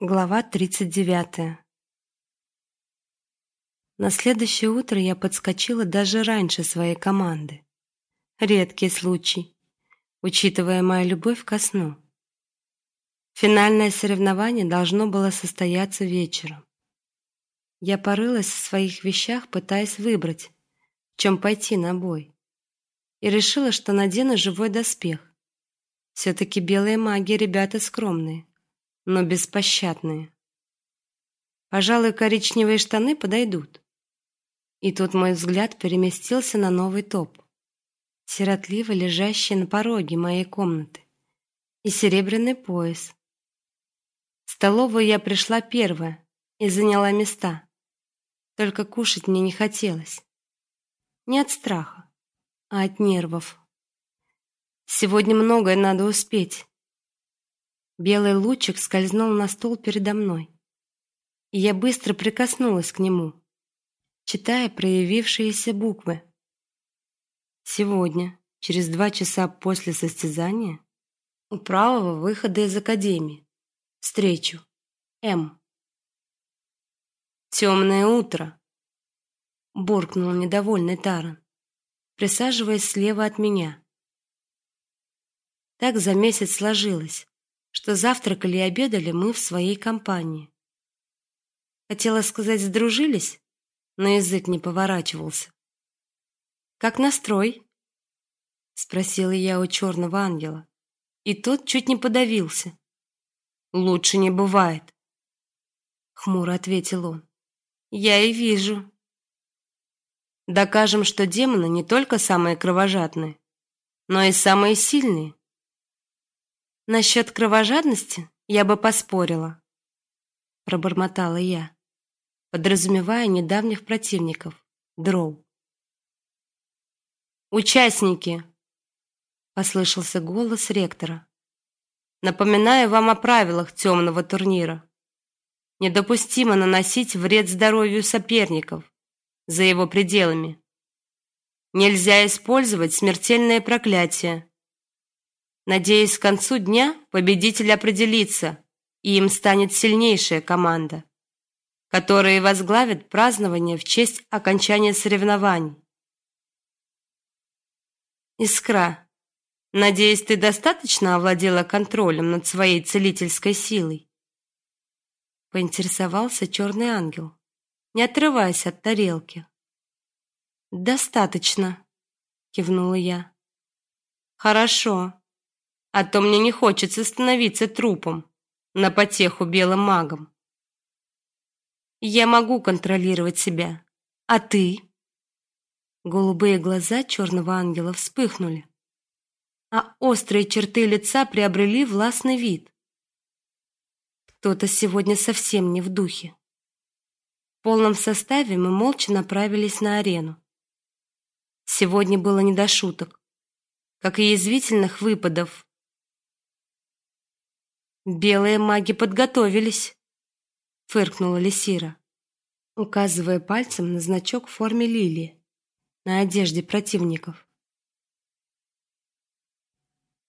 Глава 39. На следующее утро я подскочила даже раньше своей команды. Редкий случай, учитывая мою любовь ко сну. Финальное соревнование должно было состояться вечером. Я порылась в своих вещах, пытаясь выбрать, в чем пойти на бой. И решила, что надену живой доспех. все таки белые маги ребята скромные но беспощадные. Пожалуй, коричневые штаны подойдут. И тут мой взгляд переместился на новый топ, сиротливо лежащий на пороге моей комнаты, и серебряный пояс. В столовую я пришла первая и заняла места. Только кушать мне не хотелось. Не от страха, а от нервов. Сегодня многое надо успеть. Белый лучик скользнул на стол передо мной, и я быстро прикоснулась к нему, читая проявившиеся буквы. Сегодня, через два часа после состязания, у правого выхода из академии, встречу М. «Темное утро, буркнул недовольный Таран, присаживаясь слева от меня. Так за месяц сложилось, что завтракали и обедали мы в своей компании. Хотела сказать, сдружились, но язык не поворачивался. Как настрой? спросила я у черного ангела, и тот чуть не подавился. Лучше не бывает, хмуро ответил он. Я и вижу. Докажем, что демоны не только самые кровожадные, но и самые сильные. Насчет кровожадности я бы поспорила, пробормотала я, подразумевая недавних противников дроу. Участники, послышался голос ректора. Напоминаю вам о правилах темного турнира. Недопустимо наносить вред здоровью соперников за его пределами. Нельзя использовать смертельное проклятие Надеюсь, к концу дня победитель определится, и им станет сильнейшая команда, которая возглавит празднование в честь окончания соревнований. Искра, надеюсь, ты достаточно овладела контролем над своей целительской силой. Поинтересовался черный ангел, не отрываясь от тарелки. Достаточно, кивнула я. Хорошо а то мне не хочется становиться трупом на потеху белым магам. Я могу контролировать себя. А ты? Голубые глаза черного ангела вспыхнули, а острые черты лица приобрели властный вид. Кто-то сегодня совсем не в духе. В полном составе мы молча направились на арену. Сегодня было не до шуток, как и язвительных выпадов Белые маги подготовились, фыркнула Лисира, указывая пальцем на значок в форме лилии на одежде противников.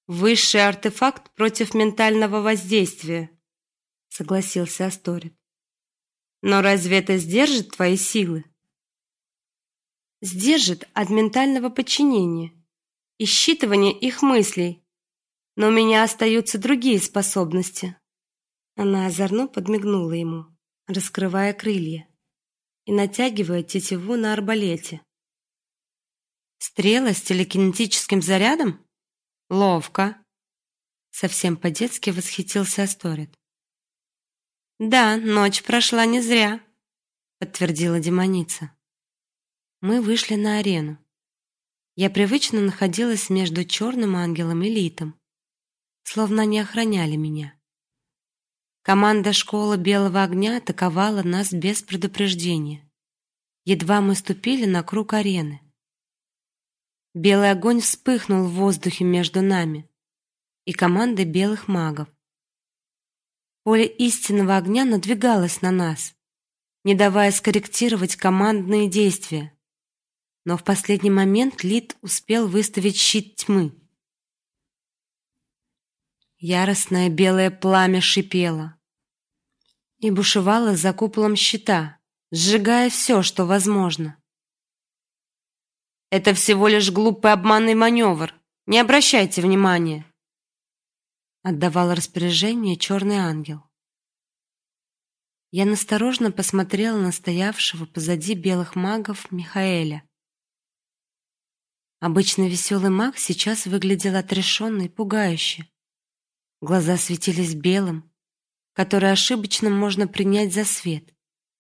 Высший артефакт против ментального воздействия, согласился Асторит. Но разве это сдержит твои силы? Сдержит от ментального подчинения и их мыслей но у меня остаются другие способности. Она озорно подмигнула ему, раскрывая крылья и натягивая тетиву на арбалете. Стрела с телекинетическим зарядом? Ловко. Совсем по-детски восхитился Асторет. Да, ночь прошла не зря, подтвердила демоница. Мы вышли на арену. Я привычно находилась между черным ангелом и литом словно они охраняли меня. Команда школы Белого огня атаковала нас без предупреждения. Едва мы ступили на круг арены. Белый огонь вспыхнул в воздухе между нами и командой белых магов. Поле истинного огня надвигалось на нас, не давая скорректировать командные действия. Но в последний момент Лид успел выставить щит тьмы. Яростное белое пламя шипело. и бушевала за куполом щита, сжигая все, что возможно. Это всего лишь глупый обманный маневр. Не обращайте внимания. Отдавал распоряжение черный ангел. Я насторожно посмотрела на стоявшего позади белых магов Михаэля. Обычно веселый маг сейчас выглядел отрешенно и пугающе. Глаза светились белым, который ошибочно можно принять за свет,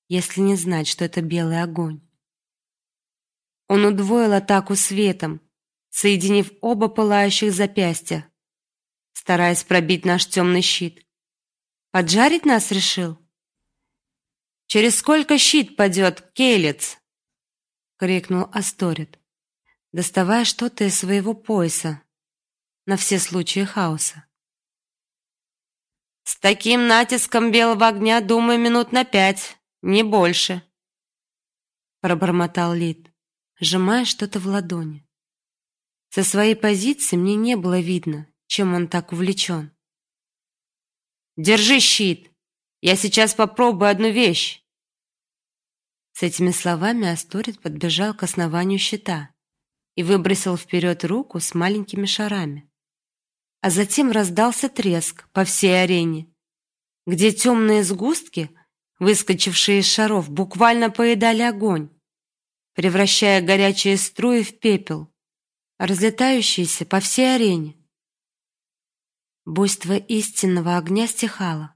если не знать, что это белый огонь. Он удвоил атаку светом, соединив оба пылающих запястья, стараясь пробить наш темный щит. Поджарить нас решил? Через сколько щит падет, Келец? крикнул Асторет, доставая что-то из своего пояса на все случаи хаоса. С таким натиском белого огня, думаю, минут на пять, не больше. Пробормотал Лид, сжимая что-то в ладони. Со своей позиции мне не было видно, чем он так увлечен. Держи щит. Я сейчас попробую одну вещь. С этими словами Асторит подбежал к основанию щита и выбросил вперед руку с маленькими шарами а затем раздался треск по всей арене, где темные сгустки, выскочившие из шаров, буквально поедали огонь, превращая горячие струи в пепел, разлетающиеся по всей арене. Буйство истинного огня стихало,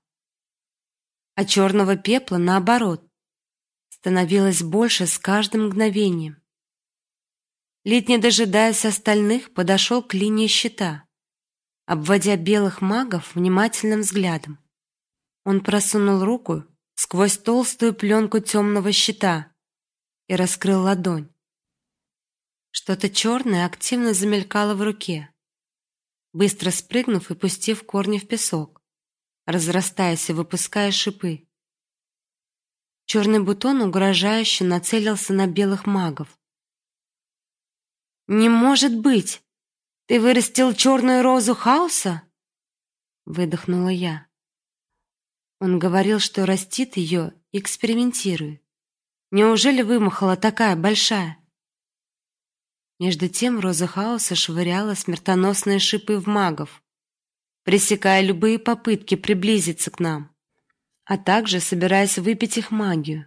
а черного пепла, наоборот, становилось больше с каждым мгновением. Лид, не дожидаясь остальных, подошел к линии щита обводя белых магов внимательным взглядом. Он просунул руку сквозь толстую пленку темного щита и раскрыл ладонь. Что-то черное активно замелькало в руке, быстро спрыгнув и пустив корни в песок, разрастаясь и выпуская шипы. Черный бутон угрожающе нацелился на белых магов. Не может быть! Ты вырастил черную розу хаоса? Выдохнула я. Он говорил, что растит ее, экспериментирует. Неужели вымахала такая большая? Между тем роза хаоса швыряла смертоносные шипы в магов, пресекая любые попытки приблизиться к нам, а также собираясь выпить их магию.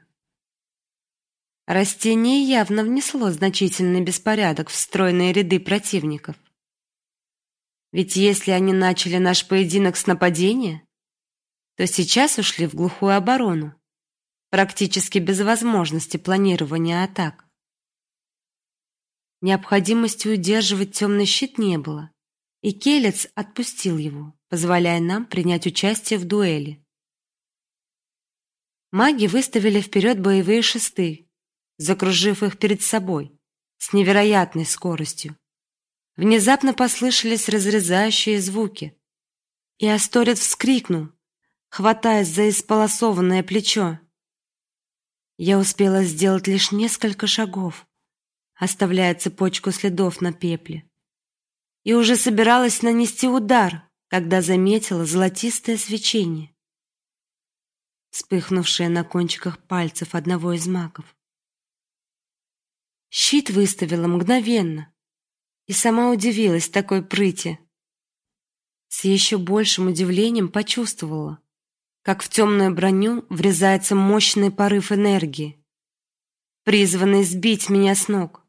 Растение явно внесло значительный беспорядок в стройные ряды противников. Ведь если они начали наш поединок с нападения, то сейчас ушли в глухую оборону, практически без возможности планирования атак. Необходимости удерживать темный щит не было, и Келец отпустил его, позволяя нам принять участие в дуэли. Маги выставили вперед боевые шесты, закружив их перед собой с невероятной скоростью. Внезапно послышались разрезающие звуки, и Асторет вскрикнул, хватаясь за исполосованное плечо. Я успела сделать лишь несколько шагов, оставляя цепочку следов на пепле, и уже собиралась нанести удар, когда заметила золотистое свечение, вспыхнувшее на кончиках пальцев одного из магов. Щит выставила мгновенно, и сама удивилась такой прыти. С еще большим удивлением почувствовала, как в темную броню врезается мощный порыв энергии, призванный сбить меня с ног.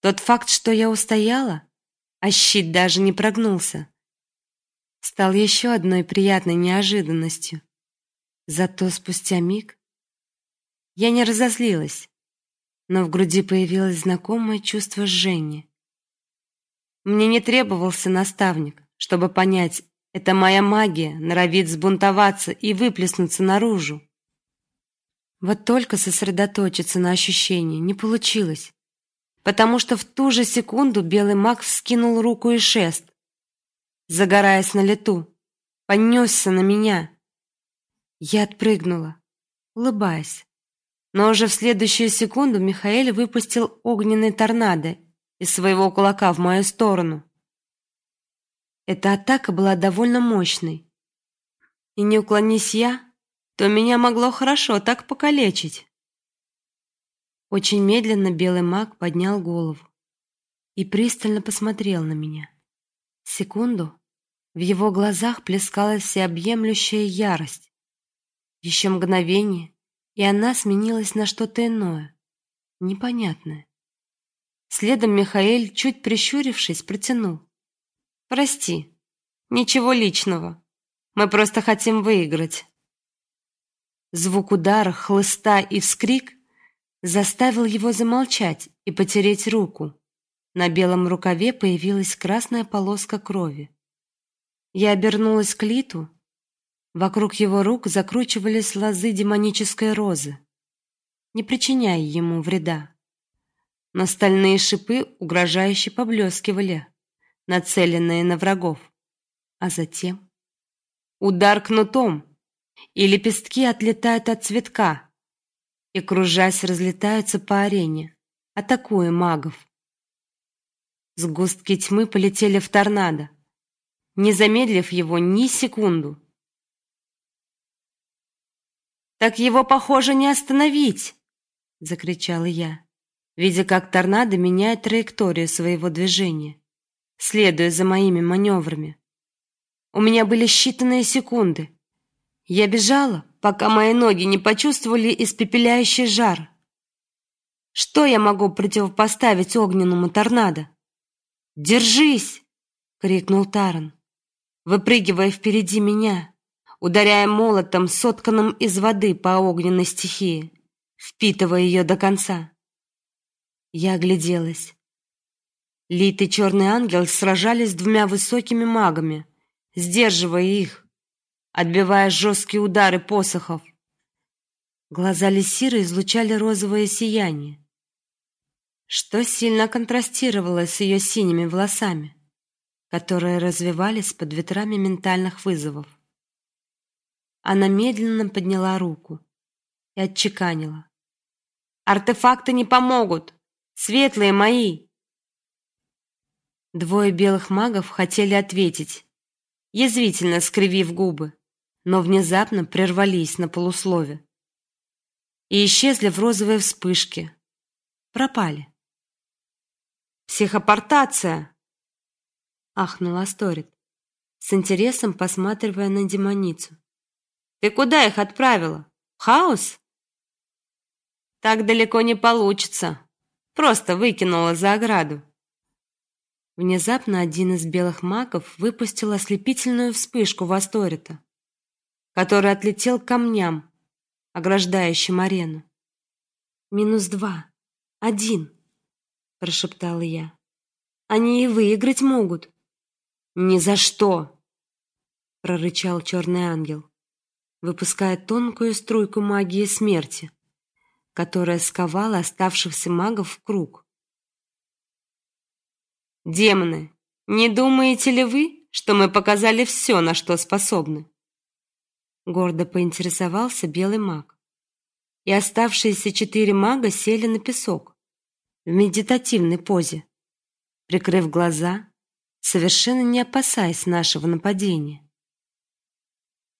Тот факт, что я устояла, а щит даже не прогнулся, стал еще одной приятной неожиданностью. Зато спустя миг я не разозлилась, но в груди появилось знакомое чувство жжения. Мне не требовался наставник, чтобы понять, это моя магия норовит сбунтоваться и выплеснуться наружу. Вот только сосредоточиться на ощущении не получилось, потому что в ту же секунду белый маг вскинул руку и шест, загораясь на лету, понесся на меня. Я отпрыгнула, улыбаясь. Но уже в следующую секунду Михаил выпустил огненный торнадо из своего кулака в мою сторону. Эта атака была довольно мощной. И не уклонись я, то меня могло хорошо так покалечить. Очень медленно белый маг поднял голову и пристально посмотрел на меня. Секунду в его глазах плескалась всеобъемлющая ярость. Еще мгновение, и она сменилась на что-то иное, непонятное. Следом Михаэль, чуть прищурившись, протянул: "Прости, ничего личного. Мы просто хотим выиграть". Звук удара, хлыста и вскрик заставил его замолчать и потереть руку. На белом рукаве появилась красная полоска крови. Я обернулась к Литу. Вокруг его рук закручивались лозы демонической розы, не причиняя ему вреда. Но стальные шипы угрожающе поблескивали, нацеленные на врагов. А затем удар кнутом, и лепестки отлетают от цветка и, кружась, разлетаются по арене, атакуя магов. Сгустки тьмы полетели в торнадо, не замедлив его ни секунду. Так его, похоже, не остановить, закричала я, видя, как торнадо меняет траекторию своего движения, следуя за моими маневрами. У меня были считанные секунды. Я бежала, пока мои ноги не почувствовали испепеляющий жар. Что я могу противопоставить огненному торнадо? «Держись!» — крикнул Таран, выпрыгивая впереди меня, ударяя молотом, сотканным из воды по огненной стихии, впитывая ее до конца. Я огляделась. Лит и черный ангел сражались с двумя высокими магами, сдерживая их, отбивая жесткие удары посохов. Глаза Лисиры излучали розовое сияние что сильно контрастировало с ее синими волосами, которые развивались под ветрами ментальных вызовов. Она медленно подняла руку и отчеканила: "Артефакты не помогут, светлые мои". Двое белых магов хотели ответить, язвительно скривив губы, но внезапно прервались на полуслове и исчезли в розовой вспышке, пропали. Психопортация, ахнула Асторит, с интересом посматривая на демоницу. Ты куда их отправила? хаос? Так далеко не получится. Просто выкинула за ограду. Внезапно один из белых магов выпустил ослепительную вспышку в Асторита, который отлетел к камням, ограждающим арену. Минус два. Один прошептала я. Они и выиграть могут. Ни за что, прорычал черный ангел, выпуская тонкую струйку магии смерти, которая сковала оставшихся магов в круг. Демоны, не думаете ли вы, что мы показали все, на что способны? Гордо поинтересовался белый маг. И оставшиеся четыре мага сели на песок, в медитативной позе, прикрыв глаза, совершенно не опасаясь нашего нападения.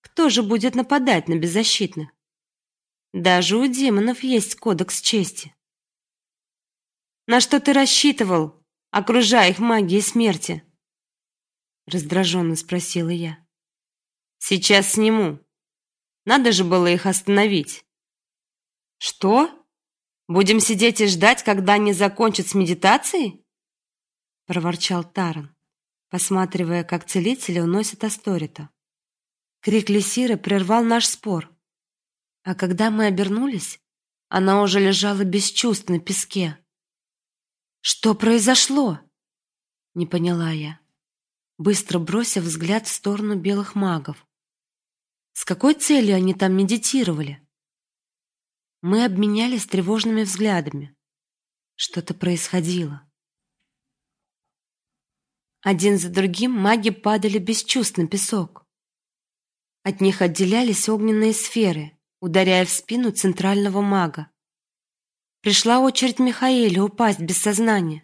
Кто же будет нападать на беззащитных? Даже у демонов есть кодекс чести. На что ты рассчитывал, окружая их магией смерти? раздраженно спросила я. Сейчас сниму. Надо же было их остановить. Что? Будем сидеть и ждать, когда они закончат с медитацией? проворчал Таран, посматривая, как целители уносят Асторита. Крик Лисиры прервал наш спор. А когда мы обернулись, она уже лежала без чувств на песке. Что произошло? Не поняла я, быстро бросив взгляд в сторону белых магов. С какой целью они там медитировали? Мы обменялись тревожными взглядами. Что-то происходило. Один за другим маги падали без чувств на песок. От них отделялись огненные сферы, ударяя в спину центрального мага. Пришла очередь Михаэля упасть без сознания,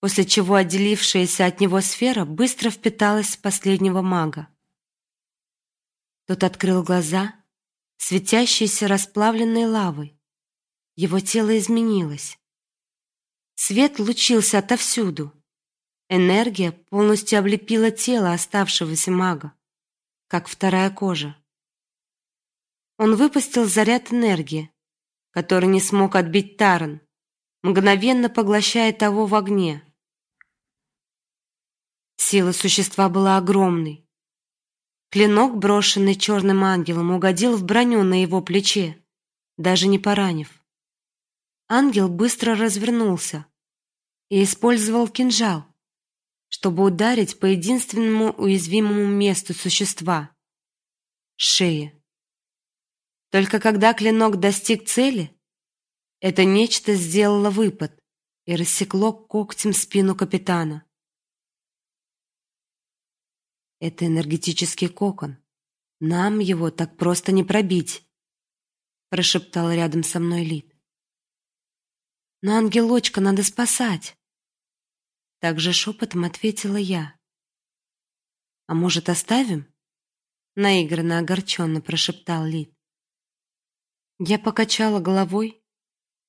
после чего отделившаяся от него сфера быстро впиталась в последнего мага. Тот открыл глаза светящейся расплавленной лавой. Его тело изменилось. Свет лучился отовсюду. Энергия полностью облепила тело оставшегося мага, как вторая кожа. Он выпустил заряд энергии, который не смог отбить Таран, мгновенно поглощая того в огне. Сила существа была огромной. Клинок, брошенный черным ангелом, угодил в броню на его плече, даже не поранив. Ангел быстро развернулся и использовал кинжал, чтобы ударить по единственному уязвимому месту существа шее. Только когда клинок достиг цели, это нечто сделало выпад и рассекло когтем спину капитана. Это энергетический кокон. Нам его так просто не пробить, прошептал рядом со мной Лид. Но ангелочка надо спасать. Также шепотом ответила я. А может, оставим? наигранно огорченно прошептал Лид. Я покачала головой,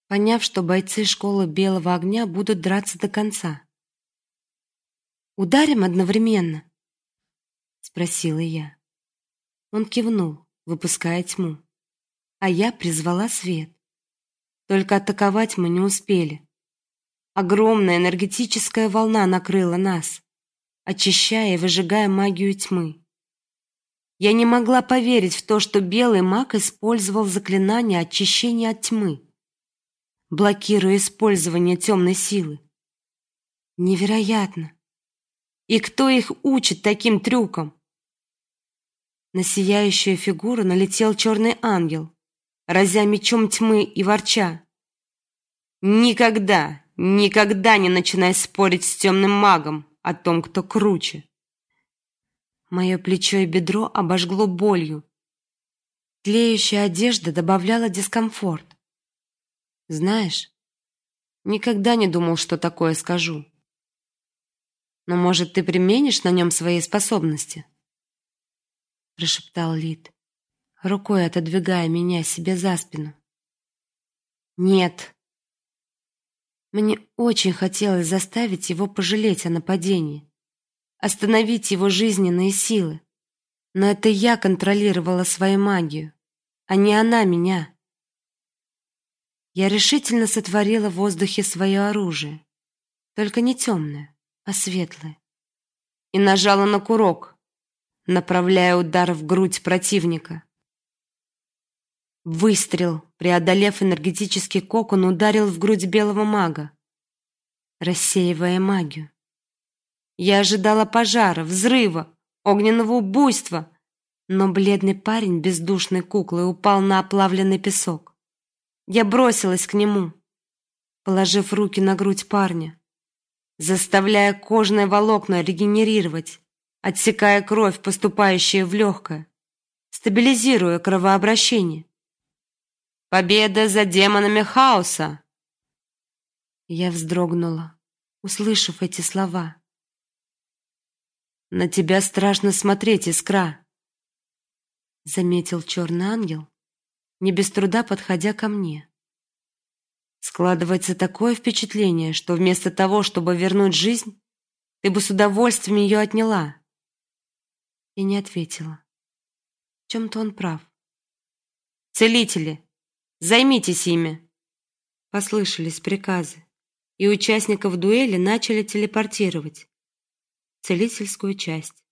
поняв, что бойцы школы Белого огня будут драться до конца. Ударим одновременно, спросила я. Он кивнул, выпуская тьму, а я призвала свет. Только атаковать мы не успели. Огромная энергетическая волна накрыла нас, очищая и выжигая магию тьмы. Я не могла поверить в то, что белый маг использовал заклинание очищения от тьмы, блокируя использование темной силы. Невероятно. И кто их учит таким трюкам? На сияющую фигуру налетел черный ангел, разя мечом тьмы и ворча. Никогда, никогда не начинай спорить с темным магом о том, кто круче. Мое плечо и бедро обожгло болью. Тлеющая одежда добавляла дискомфорт. Знаешь, никогда не думал, что такое скажу. Но, может, ты применишь на нем свои способности? прошептал Лид, рукой отодвигая меня себе за спину. Нет. Мне очень хотелось заставить его пожалеть о нападении остановить его жизненные силы. Но это я контролировала свою магию, а не она меня. Я решительно сотворила в воздухе свое оружие, только не темное, а светлое, и нажала на курок, направляя удар в грудь противника. Выстрел, преодолев энергетический кокон, ударил в грудь белого мага, рассеивая магию. Я ожидала пожара, взрыва, огненного буйства, но бледный парень бездушной куклой упал на оплавленный песок. Я бросилась к нему, положив руки на грудь парня, заставляя кожные волокна регенерировать, отсекая кровь, поступающую в легкое, стабилизируя кровообращение. Победа за демонами хаоса. Я вздрогнула, услышав эти слова. На тебя страшно смотреть, Искра, заметил черный ангел, не без труда подходя ко мне. Складывается такое впечатление, что вместо того, чтобы вернуть жизнь, ты бы с удовольствием ее отняла. И не ответила. В чем-то он прав. Целители, займитесь ими. Послышались приказы, и участников дуэли начали телепортировать целительскую часть.